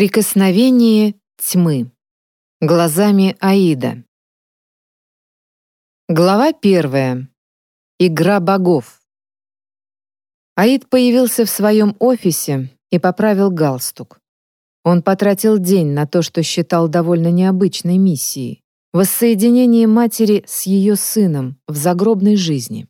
Прикосновение тьмы. Глазами Аида. Глава первая. Игра богов. Аид появился в своем офисе и поправил галстук. Он потратил день на то, что считал довольно необычной миссией — воссоединение матери с ее сыном в загробной жизни.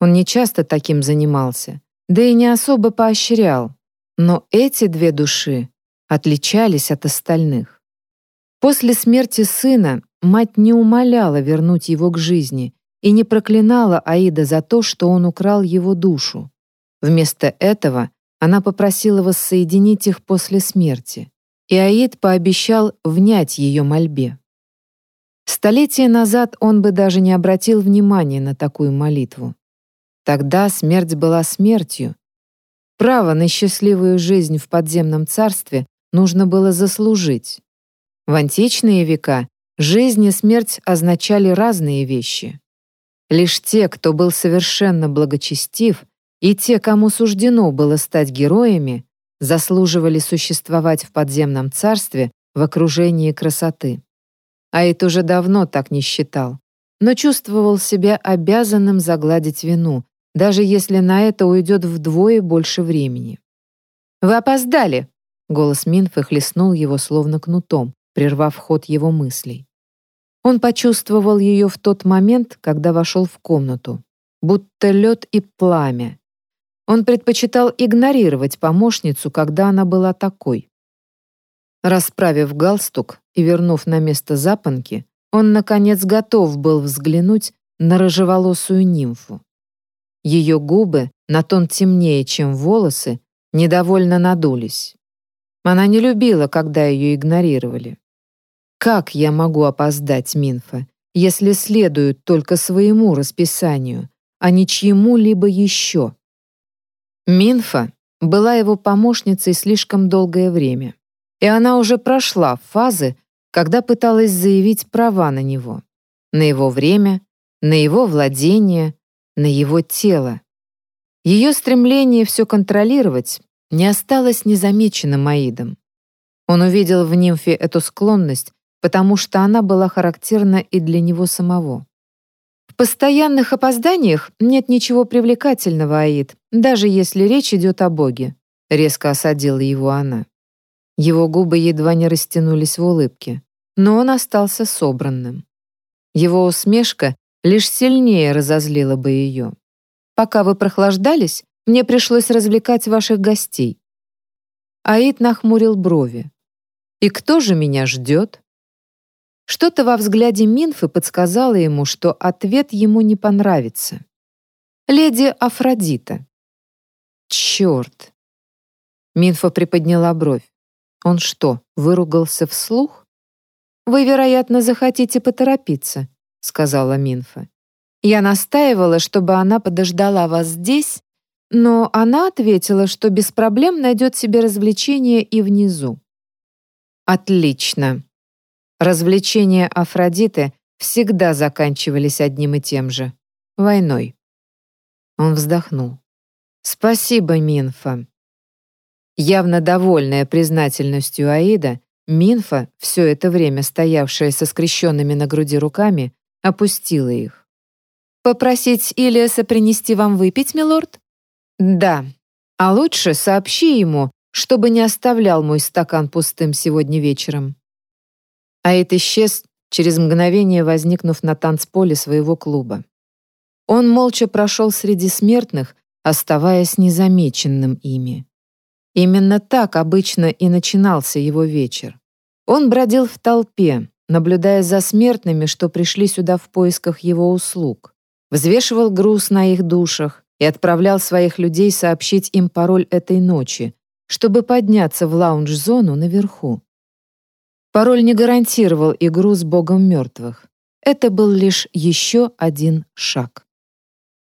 Он не часто таким занимался, да и не особо поощрял, но эти две души отличались от остальных. После смерти сына мать не умоляла вернуть его к жизни и не проклинала Аида за то, что он украл его душу. Вместо этого она попросила воссоединить их после смерти, и Аид пообещал внять ее мольбе. Столетия назад он бы даже не обратил внимания на такую молитву. Тогда смерть была смертью. Право на счастливую жизнь в подземном царстве нужно было заслужить. В античные века жизнь и смерть означали разные вещи. Лишь те, кто был совершенно благочестив, и те, кому суждено было стать героями, заслуживали существовать в подземном царстве в окружении красоты. Аид уже давно так не считал, но чувствовал себя обязанным загладить вину, даже если на это уйдет вдвое больше времени. «Вы опоздали!» Голос Минфы хлестнул его словно кнутом, прервав ход его мыслей. Он почувствовал ее в тот момент, когда вошел в комнату, будто лед и пламя. Он предпочитал игнорировать помощницу, когда она была такой. Расправив галстук и вернув на место запонки, он, наконец, готов был взглянуть на рыжеволосую нимфу. Ее губы, на тон темнее, чем волосы, недовольно надулись. Она не любила, когда ее игнорировали. Как я могу опоздать, Минфа, если следуют только своему расписанию, а не чьему-либо еще? Минфа была его помощницей слишком долгое время, и она уже прошла фазы, когда пыталась заявить права на него, на его время, на его владение, на его тело. Ее стремление все контролировать не осталось незамеченным Аидом. Он увидел в нимфе эту склонность, потому что она была характерна и для него самого. В постоянных опозданиях нет ничего привлекательного, Аид, даже если речь идет о Боге, резко осадила его она. Его губы едва не растянулись в улыбке, но он остался собранным. Его усмешка лишь сильнее разозлила бы ее. Пока вы прохлаждались, мне пришлось развлекать ваших гостей». Аид нахмурил брови. «И кто же меня ждет?» Что-то во взгляде Минфы подсказало ему, что ответ ему не понравится. «Леди Афродита». «Черт!» Минфа приподняла бровь. Он что, выругался вслух? «Вы, вероятно, захотите поторопиться», — сказала Минфа. «Я настаивала, чтобы она подождала вас здесь, но она ответила, что без проблем найдет себе развлечение и внизу. Отлично. Развлечения Афродиты всегда заканчивались одним и тем же — войной. Он вздохнул. «Спасибо, Минфа». Явно довольная признательностью Аида, Минфа, все это время стоявшая со скрещенными на груди руками, опустила их. «Попросить Илиаса принести вам выпить, милорд?» Да. А лучше сообщи ему, чтобы не оставлял мой стакан пустым сегодня вечером. Аид исчез, через мгновение возникнув на танцполе своего клуба. Он молча прошел среди смертных, оставаясь незамеченным ими. Именно так обычно и начинался его вечер. Он бродил в толпе, наблюдая за смертными, что пришли сюда в поисках его услуг, взвешивал груз на их душах, и отправлял своих людей сообщить им пароль этой ночи, чтобы подняться в лаунж-зону наверху. Пароль не гарантировал игру с богом мертвых. Это был лишь еще один шаг.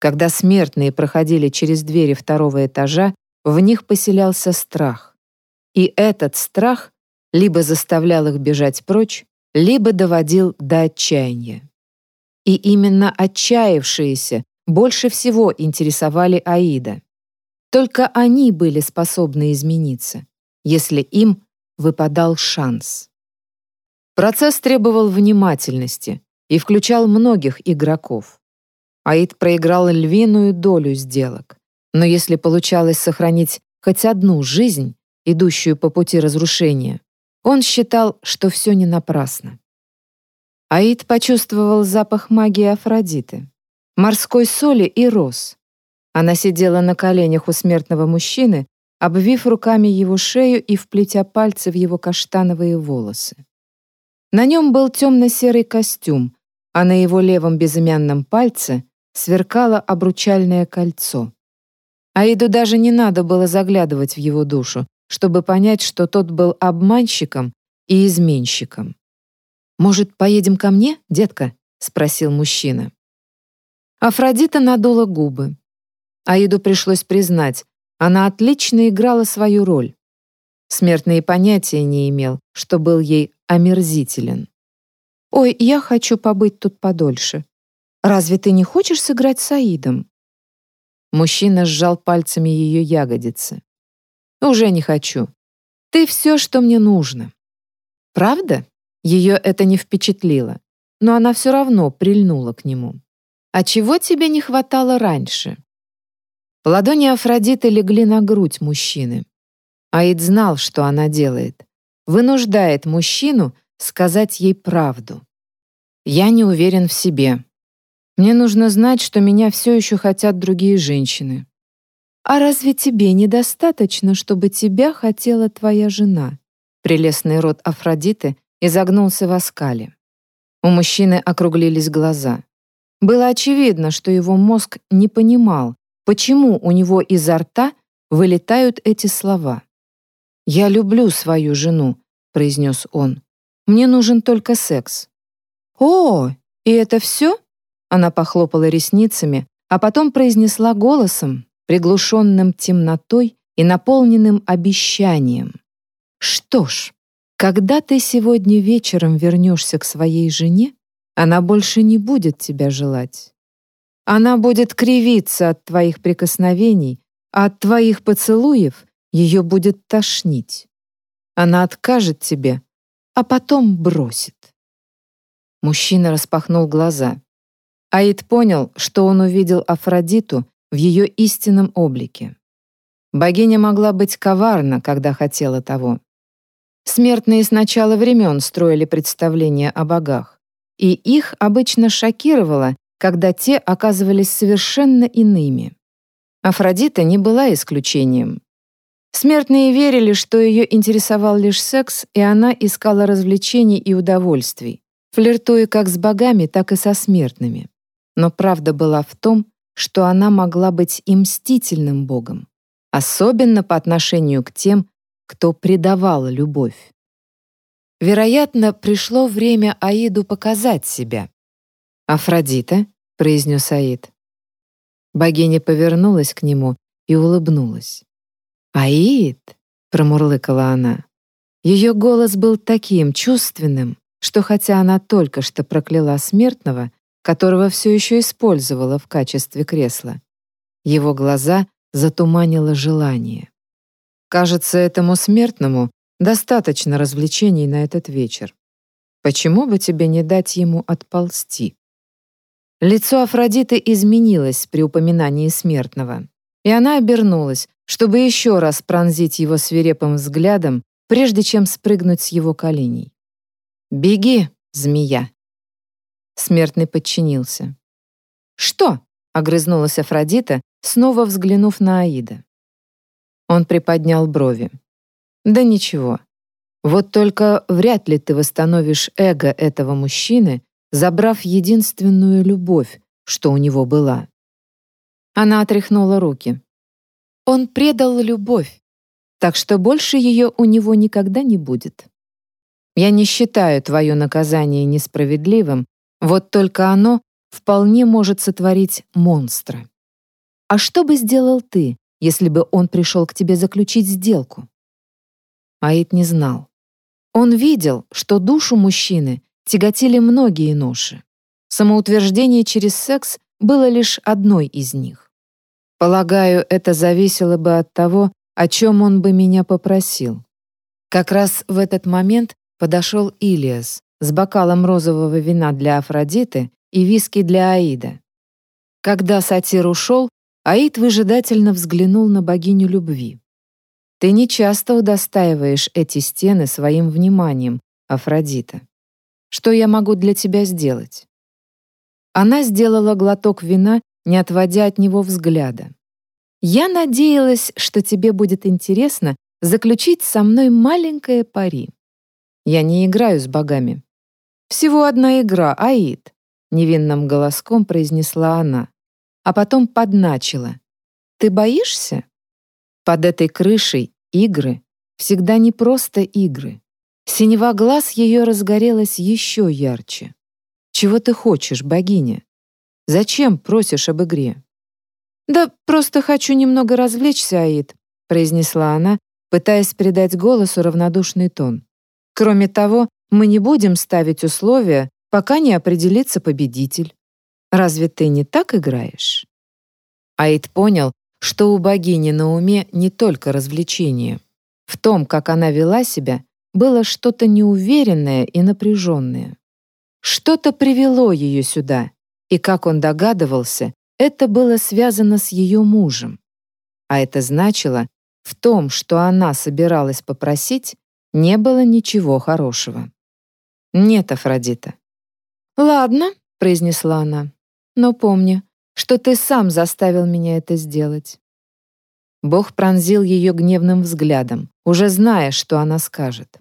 Когда смертные проходили через двери второго этажа, в них поселялся страх. И этот страх либо заставлял их бежать прочь, либо доводил до отчаяния. И именно отчаявшиеся больше всего интересовали Аида. Только они были способны измениться, если им выпадал шанс. Процесс требовал внимательности и включал многих игроков. Аид проиграл львиную долю сделок. Но если получалось сохранить хоть одну жизнь, идущую по пути разрушения, он считал, что все не напрасно. Аид почувствовал запах магии Афродиты, морской соли и роз. Она сидела на коленях у смертного мужчины, обвив руками его шею и вплетя пальцы в его каштановые волосы. На нем был темно-серый костюм, а на его левом безымянном пальце сверкало обручальное кольцо. Аиду даже не надо было заглядывать в его душу, чтобы понять, что тот был обманщиком и изменщиком. «Может, поедем ко мне, детка?» — спросил мужчина. Афродита надула губы. Аиду пришлось признать, она отлично играла свою роль. Смертный понятия не имел, что был ей омерзителен. «Ой, я хочу побыть тут подольше. Разве ты не хочешь сыграть с Аидом?» Мужчина сжал пальцами ее ягодицы. «Уже не хочу. Ты все, что мне нужно». «Правда?» Ее это не впечатлило, но она все равно прильнула к нему. «А чего тебе не хватало раньше?» Ладони Афродиты легли на грудь мужчины. Аид знал, что она делает. Вынуждает мужчину сказать ей правду. «Я не уверен в себе. Мне нужно знать, что меня все еще хотят другие женщины». «А разве тебе недостаточно, чтобы тебя хотела твоя жена?» Прелестный рот Афродиты изогнулся в оскале. У мужчины округлились глаза. Было очевидно, что его мозг не понимал, почему у него изо рта вылетают эти слова. «Я люблю свою жену», — произнес он. «Мне нужен только секс». «О, и это все?» Она похлопала ресницами, а потом произнесла голосом, приглушенным темнотой и наполненным обещанием. «Что ж, когда ты сегодня вечером вернешься к своей жене, она больше не будет тебя желать. Она будет кривиться от твоих прикосновений, а от твоих поцелуев ее будет тошнить. Она откажет тебе, а потом бросит. Мужчина распахнул глаза. Аид понял, что он увидел Афродиту в ее истинном облике. Богиня могла быть коварна, когда хотела того. Смертные с начала времен строили представления о богах, и их обычно шокировало, когда те оказывались совершенно иными. Афродита не была исключением. Смертные верили, что ее интересовал лишь секс, и она искала развлечений и удовольствий, флиртуя как с богами, так и со смертными. Но правда была в том, что она могла быть и мстительным богом, особенно по отношению к тем, кто предавал любовь. Вероятно, пришло время Аиду показать себя. «Афродита», — произнес Аид. Богиня повернулась к нему и улыбнулась. «Аид», — промурлыкала она. Ее голос был таким чувственным, что хотя она только что прокляла смертного, которого все еще использовала в качестве кресла, его глаза затуманило желание. Кажется, этому смертному достаточно развлечений на этот вечер. Почему бы тебе не дать ему отползти? Лицо Афродиты изменилось при упоминании смертного, и она обернулась, чтобы еще раз пронзить его свирепым взглядом, прежде чем спрыгнуть с его коленей. «Беги, змея!» Смертный подчинился. «Что?» — огрызнулась Афродита, снова взглянув на Аида. Он приподнял брови. «Да ничего. Вот только вряд ли ты восстановишь эго этого мужчины, забрав единственную любовь, что у него была». Она отряхнула руки. Он предал любовь, так что больше ее у него никогда не будет. Я не считаю твое наказание несправедливым, вот только оно вполне может сотворить монстра. А что бы сделал ты, если бы он пришел к тебе заключить сделку? Аид не знал. Он видел, что душу мужчины тяготили многие ноши. Самоутверждение через секс было лишь одной из них. Полагаю, это зависело бы от того, о чем он бы меня попросил. Как раз в этот момент подошел Илиас с бокалом розового вина для Афродиты и виски для Аида. Когда сатир ушел, Аид выжидательно взглянул на богиню любви. «Ты не часто удостаиваешь эти стены своим вниманием, Афродита. Что я могу для тебя сделать?» Она сделала глоток вина, не отводя от него взгляда. «Я надеялась, что тебе будет интересно заключить со мной маленькое пари. Я не играю с богами. Всего одна игра, Аид», — невинным голоском произнесла она а потом подначила. «Ты боишься?» Под этой крышей игры всегда не просто игры. Синева глаз ее разгорелась еще ярче. «Чего ты хочешь, богиня? Зачем просишь об игре?» «Да просто хочу немного развлечься, Аид», произнесла она, пытаясь придать голосу равнодушный тон. «Кроме того, мы не будем ставить условия, пока не определится победитель. Разве ты не так играешь?» Аид понял, что у богини на уме не только развлечение. В том, как она вела себя, было что-то неуверенное и напряженное. Что-то привело ее сюда, и, как он догадывался, это было связано с ее мужем. А это значило, в том, что она собиралась попросить, не было ничего хорошего. «Нет, Афродита». «Ладно», — произнесла она, но помни, что ты сам заставил меня это сделать». Бог пронзил ее гневным взглядом, уже зная, что она скажет.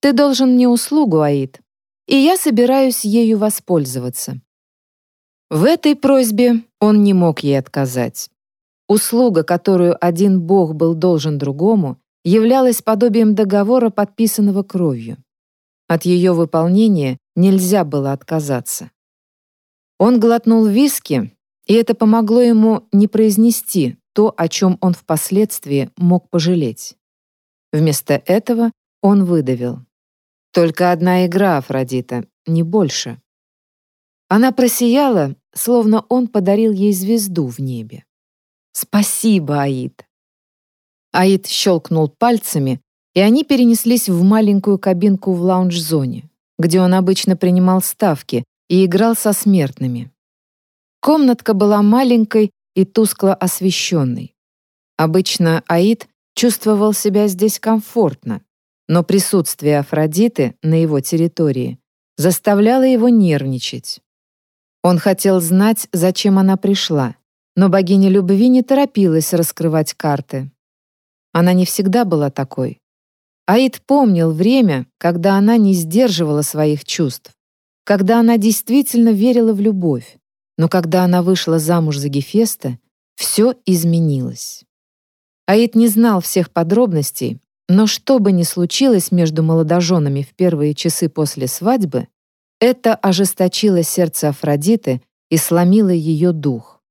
«Ты должен мне услугу, Аид, и я собираюсь ею воспользоваться». В этой просьбе он не мог ей отказать. Услуга, которую один бог был должен другому, являлась подобием договора, подписанного кровью. От ее выполнения нельзя было отказаться. Он глотнул виски, и это помогло ему не произнести то, о чем он впоследствии мог пожалеть. Вместо этого он выдавил. «Только одна игра, Афродита, не больше». Она просияла, словно он подарил ей звезду в небе. «Спасибо, Аид!» Аид щелкнул пальцами, и они перенеслись в маленькую кабинку в лаунж-зоне, где он обычно принимал ставки, и играл со смертными. Комнатка была маленькой и тускло освещенной. Обычно Аид чувствовал себя здесь комфортно, но присутствие Афродиты на его территории заставляло его нервничать. Он хотел знать, зачем она пришла, но богиня любви не торопилась раскрывать карты. Она не всегда была такой. Аид помнил время, когда она не сдерживала своих чувств когда она действительно верила в любовь, но когда она вышла замуж за Гефеста, все изменилось. Аид не знал всех подробностей, но что бы ни случилось между молодоженами в первые часы после свадьбы, это ожесточило сердце Афродиты и сломило ее дух.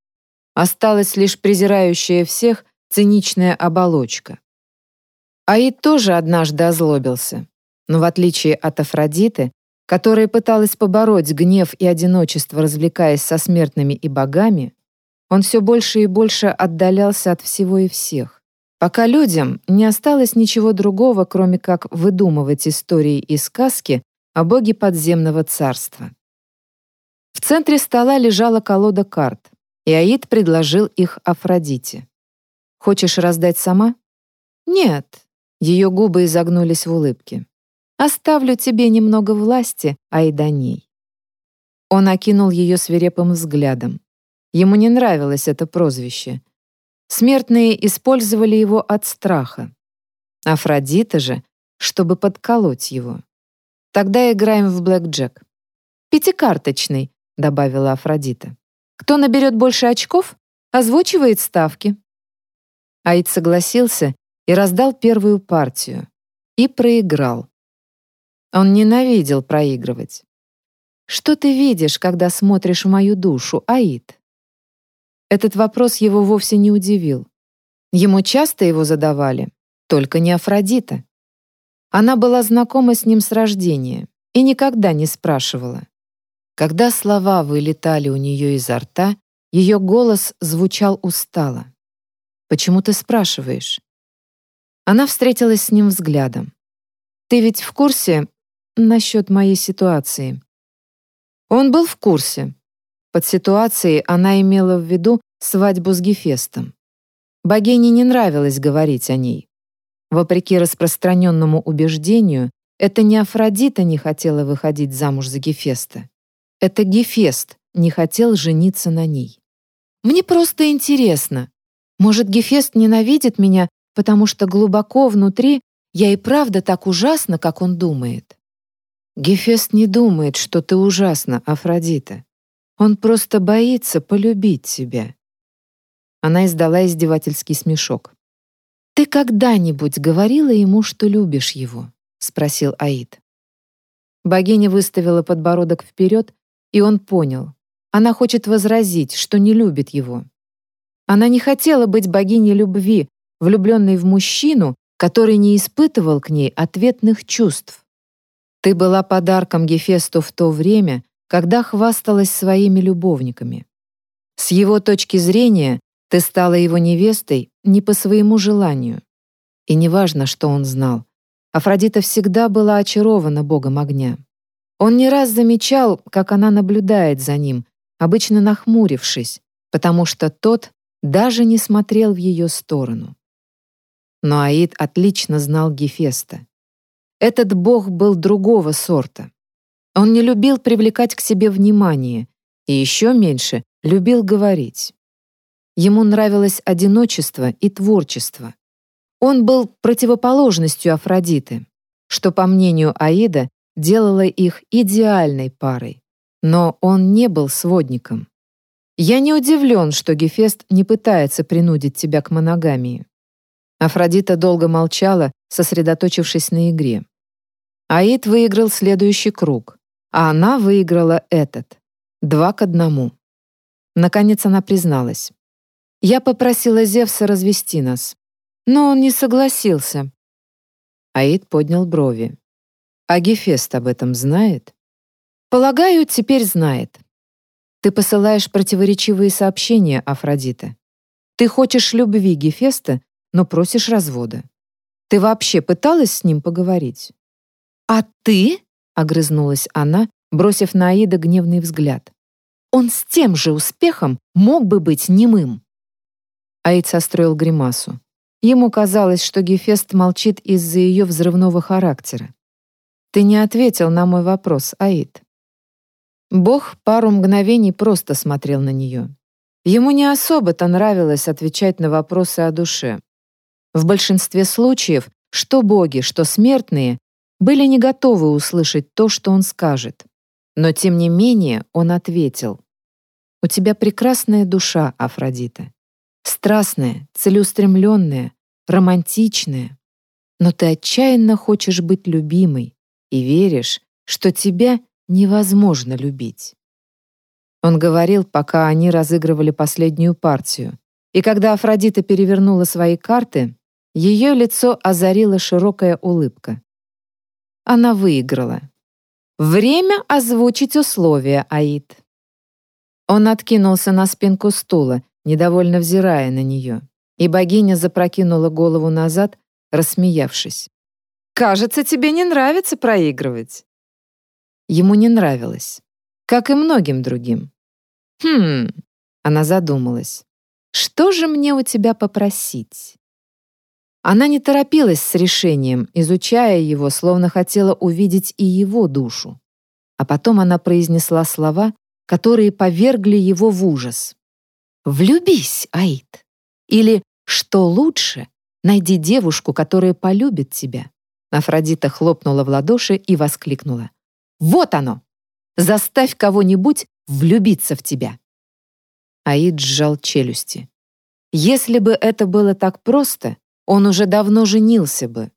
Осталась лишь презирающая всех циничная оболочка. Аид тоже однажды озлобился, но в отличие от Афродиты, которая пыталась побороть гнев и одиночество, развлекаясь со смертными и богами, он все больше и больше отдалялся от всего и всех, пока людям не осталось ничего другого, кроме как выдумывать истории и сказки о боге подземного царства. В центре стола лежала колода карт, и Аид предложил их Афродите. «Хочешь раздать сама?» «Нет». Ее губы изогнулись в улыбке. Оставлю тебе немного власти, Айданей». Он окинул ее свирепым взглядом. Ему не нравилось это прозвище. Смертные использовали его от страха. Афродита же, чтобы подколоть его. Тогда играем в блэкджек. «Пятикарточный», — добавила Афродита. «Кто наберет больше очков, озвучивает ставки». Аид согласился и раздал первую партию. И проиграл. Он ненавидел проигрывать. «Что ты видишь, когда смотришь в мою душу, Аид?» Этот вопрос его вовсе не удивил. Ему часто его задавали, только не Афродита. Она была знакома с ним с рождения и никогда не спрашивала. Когда слова вылетали у нее изо рта, ее голос звучал устало. «Почему ты спрашиваешь?» Она встретилась с ним взглядом. Ты ведь в курсе насчет моей ситуации?» Он был в курсе. Под ситуацией она имела в виду свадьбу с Гефестом. Богине не нравилось говорить о ней. Вопреки распространенному убеждению, это не Афродита не хотела выходить замуж за Гефеста. Это Гефест не хотел жениться на ней. Мне просто интересно. Может, Гефест ненавидит меня, потому что глубоко внутри я и правда так ужасна, как он думает. Гефест не думает, что ты ужасна, Афродита. Он просто боится полюбить тебя. Она издала издевательский смешок. «Ты когда-нибудь говорила ему, что любишь его?» — спросил Аид. Богиня выставила подбородок вперед, и он понял. Она хочет возразить, что не любит его. Она не хотела быть богиней любви, влюбленной в мужчину, который не испытывал к ней ответных чувств. Ты была подарком Гефесту в то время, когда хвасталась своими любовниками. С его точки зрения, ты стала его невестой не по своему желанию. И неважно, что он знал. Афродита всегда была очарована богом огня. Он не раз замечал, как она наблюдает за ним, обычно нахмурившись, потому что тот даже не смотрел в ее сторону. Но Аид отлично знал Гефеста. Этот бог был другого сорта. Он не любил привлекать к себе внимание и еще меньше любил говорить. Ему нравилось одиночество и творчество. Он был противоположностью Афродиты, что, по мнению Аида, делало их идеальной парой. Но он не был сводником. Я не удивлен, что Гефест не пытается принудить тебя к моногамии. Афродита долго молчала, сосредоточившись на игре. Аид выиграл следующий круг, а она выиграла этот. Два к одному. Наконец она призналась. Я попросила Зевса развести нас, но он не согласился. Аид поднял брови. А Гефест об этом знает? Полагаю, теперь знает. Ты посылаешь противоречивые сообщения, Афродита. Ты хочешь любви Гефеста, но просишь развода. Ты вообще пыталась с ним поговорить? А ты? огрызнулась она, бросив на Аида гневный взгляд. Он с тем же успехом мог бы быть немым. Аид состроил гримасу. Ему казалось, что Гефест молчит из-за ее взрывного характера. «Ты не ответил на мой вопрос, Аид». Бог пару мгновений просто смотрел на нее. Ему не особо-то нравилось отвечать на вопросы о душе. В большинстве случаев, что боги, что смертные, были не готовы услышать то, что он скажет. Но тем не менее он ответил. «У тебя прекрасная душа, Афродита страстная, целеустремленная, романтичная. Но ты отчаянно хочешь быть любимой и веришь, что тебя невозможно любить. Он говорил, пока они разыгрывали последнюю партию. И когда Афродита перевернула свои карты, ее лицо озарила широкая улыбка. Она выиграла. Время озвучить условия, Аид. Он откинулся на спинку стула, недовольно взирая на нее, и богиня запрокинула голову назад, рассмеявшись. «Кажется, тебе не нравится проигрывать». Ему не нравилось, как и многим другим. «Хм...» — она задумалась. «Что же мне у тебя попросить?» Она не торопилась с решением, изучая его, словно хотела увидеть и его душу. А потом она произнесла слова, которые повергли его в ужас. «Влюбись, Аид!» Или «Что лучше? Найди девушку, которая полюбит тебя». Афродита хлопнула в ладоши и воскликнула. «Вот оно! Заставь кого-нибудь влюбиться в тебя!» Аид сжал челюсти. Если бы это было так просто, он уже давно женился бы.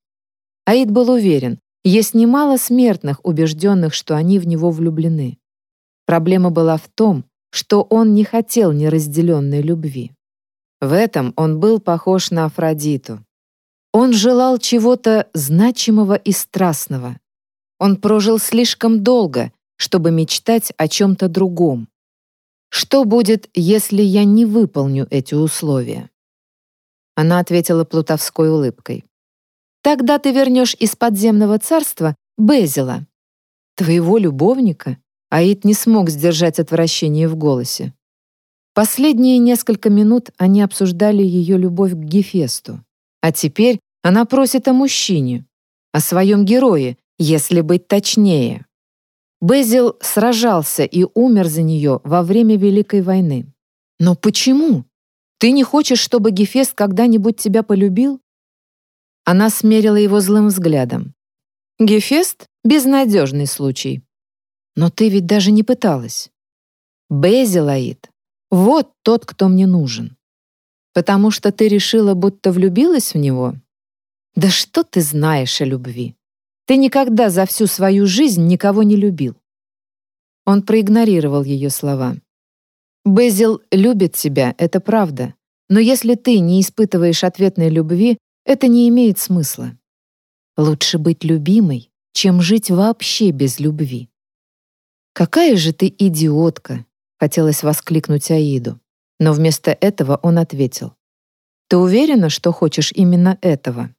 Аид был уверен, есть немало смертных, убежденных, что они в него влюблены. Проблема была в том, что он не хотел неразделенной любви. В этом он был похож на Афродиту. Он желал чего-то значимого и страстного. Он прожил слишком долго, чтобы мечтать о чем-то другом. Что будет, если я не выполню эти условия? Она ответила плутовской улыбкой. Тогда ты вернешь из подземного царства Безила, твоего любовника. Аид не смог сдержать отвращение в голосе. Последние несколько минут они обсуждали ее любовь к Гефесту. А теперь она просит о мужчине, о своем герое, если быть точнее. Безил сражался и умер за нее во время Великой войны. Но почему? Ты не хочешь, чтобы Гефест когда-нибудь тебя полюбил? Она смерила его злым взглядом. Гефест — безнадежный случай. Но ты ведь даже не пыталась. Безилаид — вот тот, кто мне нужен. Потому что ты решила, будто влюбилась в него? Да что ты знаешь о любви? Ты никогда за всю свою жизнь никого не любил. Он проигнорировал ее слова. Безил любит тебя, это правда. Но если ты не испытываешь ответной любви, это не имеет смысла. Лучше быть любимой, чем жить вообще без любви. «Какая же ты идиотка!» — хотелось воскликнуть Аиду. Но вместо этого он ответил. «Ты уверена, что хочешь именно этого?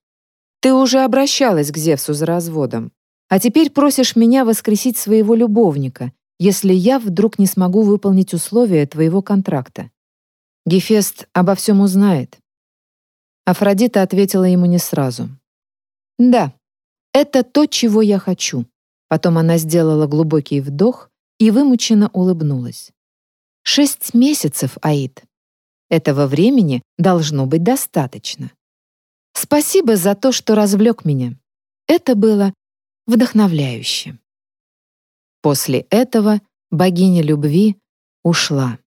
Ты уже обращалась к Зевсу за разводом, а теперь просишь меня воскресить своего любовника, если я вдруг не смогу выполнить условия твоего контракта. Гефест обо всем узнает. Афродита ответила ему не сразу. Да, это то, чего я хочу. Потом она сделала глубокий вдох и вымученно улыбнулась. Шесть месяцев, Аид. Этого времени должно быть достаточно. Спасибо за то, что развлек меня. Это было вдохновляюще. После этого богиня любви ушла.